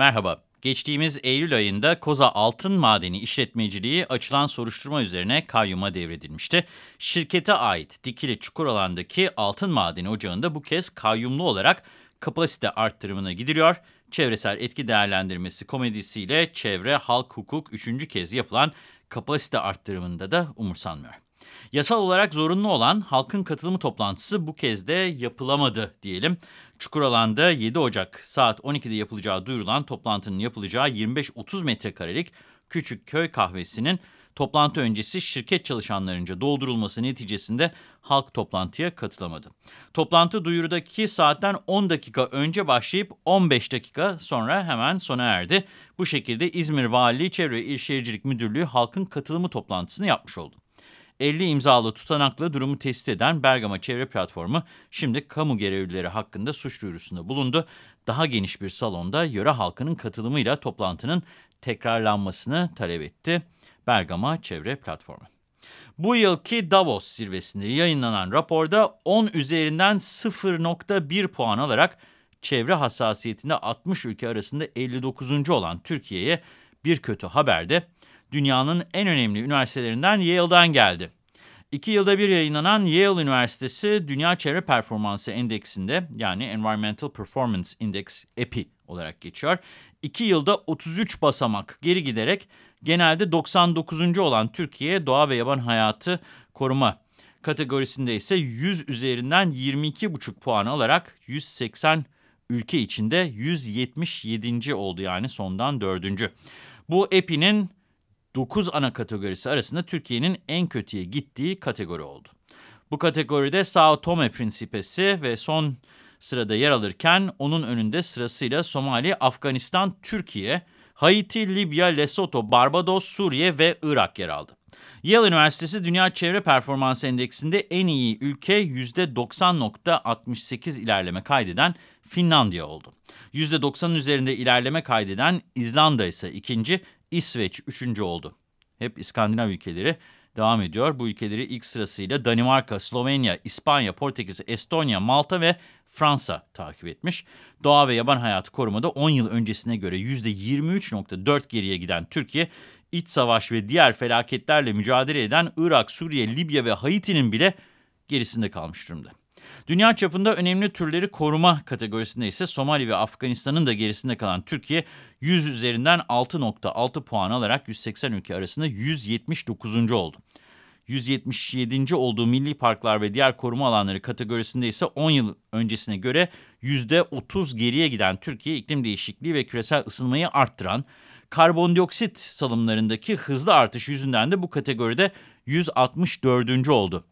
Merhaba. Geçtiğimiz Eylül ayında Koza Altın Madeni İşletmeciliği açılan soruşturma üzerine kayyuma devredilmişti. Şirkete ait Dikili Çukuroğlan'daki altın madeni ocağında bu kez kayyumlu olarak kapasite arttırımına gidiliyor. Çevresel etki değerlendirmesi komedisiyle çevre, halk, hukuk üçüncü kez yapılan kapasite arttırımında da umursanmıyor. Yasal olarak zorunlu olan halkın katılımı toplantısı bu kez de yapılamadı diyelim. Çukuralan'da 7 Ocak saat 12'de yapılacağı duyurulan toplantının yapılacağı 25-30 metrekarelik küçük köy kahvesinin toplantı öncesi şirket çalışanlarınca doldurulması neticesinde halk toplantıya katılamadı. Toplantı duyurudaki saatten 10 dakika önce başlayıp 15 dakika sonra hemen sona erdi. Bu şekilde İzmir Valiliği Çevre İl Şehircilik Müdürlüğü halkın katılımı toplantısını yapmış oldu. 50 imzalı tutanakla durumu tespit eden Bergama Çevre Platformu şimdi kamu görevlileri hakkında suç duyurusunda bulundu. Daha geniş bir salonda yöre halkının katılımıyla toplantının tekrarlanmasını talep etti. Bergama Çevre Platformu. Bu yılki Davos zirvesinde yayınlanan raporda 10 üzerinden 0.1 puan alarak çevre hassasiyetinde 60 ülke arasında 59. olan Türkiye'ye bir kötü haber de dünyanın en önemli üniversitelerinden Yale'dan geldi. İki yılda bir yayınlanan Yale Üniversitesi Dünya Çevre Performansı Endeksinde yani Environmental Performance Index EPI olarak geçiyor. İki yılda 33 basamak geri giderek genelde 99. olan Türkiye Doğa ve Yaban Hayatı Koruma kategorisinde ise 100 üzerinden 22,5 puan alarak 180 ülke içinde 177. oldu yani sondan dördüncü. Bu EPI'nin 9 ana kategorisi arasında Türkiye'nin en kötüye gittiği kategori oldu. Bu kategoride Sao Tome Principesi ve son sırada yer alırken onun önünde sırasıyla Somali, Afganistan, Türkiye, Haiti, Libya, Lesotho, Barbados, Suriye ve Irak yer aldı. Yale Üniversitesi Dünya Çevre Performansı Endeksinde en iyi ülke %90.68 ilerleme kaydeden Finlandiya oldu. %90'ın üzerinde ilerleme kaydeden İzlanda ise ikinci, İsveç üçüncü oldu. Hep İskandinav ülkeleri devam ediyor. Bu ülkeleri ilk sırasıyla Danimarka, Slovenya, İspanya, Portekiz, Estonya, Malta ve Fransa takip etmiş. Doğa ve yaban hayatı korumada 10 yıl öncesine göre %23.4 geriye giden Türkiye, iç savaş ve diğer felaketlerle mücadele eden Irak, Suriye, Libya ve Haiti'nin bile gerisinde kalmış durumda. Dünya çapında önemli türleri koruma kategorisinde ise Somali ve Afganistan'ın da gerisinde kalan Türkiye 100 üzerinden 6.6 puan alarak 180 ülke arasında 179. oldu. 177. olduğu milli parklar ve diğer koruma alanları kategorisinde ise 10 yıl öncesine göre %30 geriye giden Türkiye iklim değişikliği ve küresel ısınmayı arttıran, karbondioksit salımlarındaki hızlı artış yüzünden de bu kategoride 164. oldu.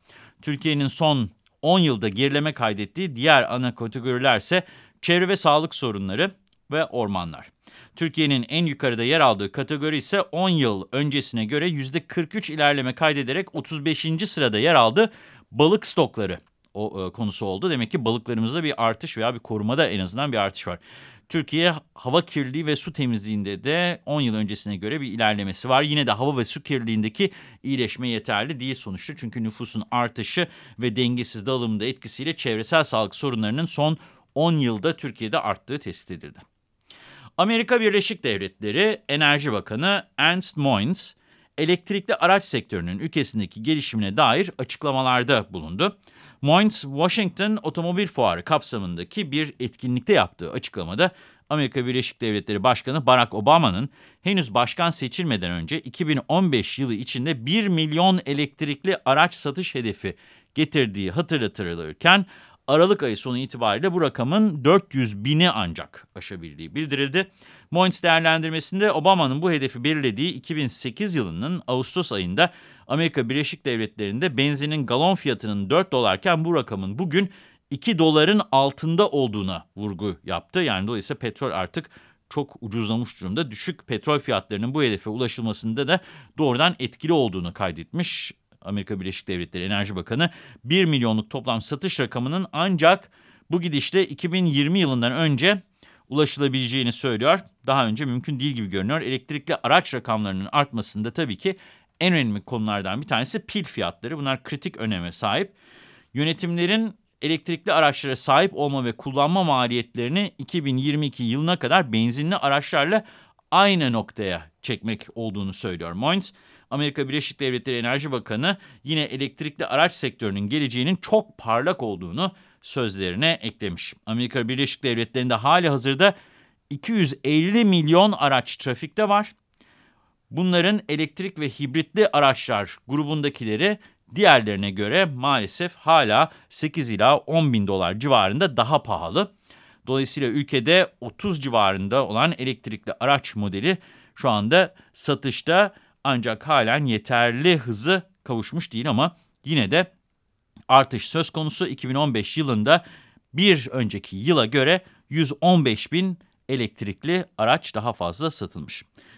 Türkiye'nin son 10 yılda gerileme kaydettiği diğer ana kategoriler ise çevre ve sağlık sorunları ve ormanlar. Türkiye'nin en yukarıda yer aldığı kategori ise 10 yıl öncesine göre %43 ilerleme kaydederek 35. sırada yer aldı. Balık stokları o e, konusu oldu. Demek ki balıklarımızda bir artış veya bir korumada en azından bir artış var. Türkiye hava kirliliği ve su temizliğinde de 10 yıl öncesine göre bir ilerlemesi var. Yine de hava ve su kirliliğindeki iyileşme yeterli değil sonuçta. Çünkü nüfusun artışı ve dengesiz dağılımında etkisiyle çevresel sağlık sorunlarının son 10 yılda Türkiye'de arttığı tespit edildi. Amerika Birleşik Devletleri Enerji Bakanı Ernst Moins, elektrikli araç sektörünün ülkesindeki gelişimine dair açıklamalarda bulundu. Moines, Washington Otomobil Fuarı kapsamındaki bir etkinlikte yaptığı açıklamada Amerika Birleşik Devletleri Başkanı Barack Obama'nın henüz başkan seçilmeden önce 2015 yılı içinde 1 milyon elektrikli araç satış hedefi getirdiği hatırlatılırken Aralık ayı sonu itibariyle bu rakamın 400 bini ancak aşabildiği bildirildi. Moines değerlendirmesinde Obama'nın bu hedefi belirlediği 2008 yılının Ağustos ayında Amerika Birleşik Devletleri'nde benzinin galon fiyatının 4 dolarken bu rakamın bugün 2 doların altında olduğuna vurgu yaptı. Yani dolayısıyla petrol artık çok ucuzlamış durumda. Düşük petrol fiyatlarının bu hedefe ulaşılmasında da doğrudan etkili olduğunu kaydetmiş. Amerika Birleşik Devletleri Enerji Bakanı 1 milyonluk toplam satış rakamının ancak bu gidişle 2020 yılından önce ulaşılabileceğini söylüyor. Daha önce mümkün değil gibi görünüyor. Elektrikli araç rakamlarının artmasında tabii ki en önemli konulardan bir tanesi pil fiyatları. Bunlar kritik öneme sahip. Yönetimlerin elektrikli araçlara sahip olma ve kullanma maliyetlerini 2022 yılına kadar benzinli araçlarla aynı noktaya çekmek olduğunu söylüyor Moins. Amerika Birleşik Devletleri Enerji Bakanı yine elektrikli araç sektörünün geleceğinin çok parlak olduğunu sözlerine eklemiş. Amerika Birleşik Devletleri'nde hali hazırda 250 milyon araç trafikte var. Bunların elektrik ve hibritli araçlar grubundakileri diğerlerine göre maalesef hala 8 ila 10 bin dolar civarında daha pahalı. Dolayısıyla ülkede 30 civarında olan elektrikli araç modeli şu anda satışta ancak halen yeterli hızı kavuşmuş değil ama yine de artış söz konusu 2015 yılında bir önceki yıla göre 115 bin elektrikli araç daha fazla satılmış.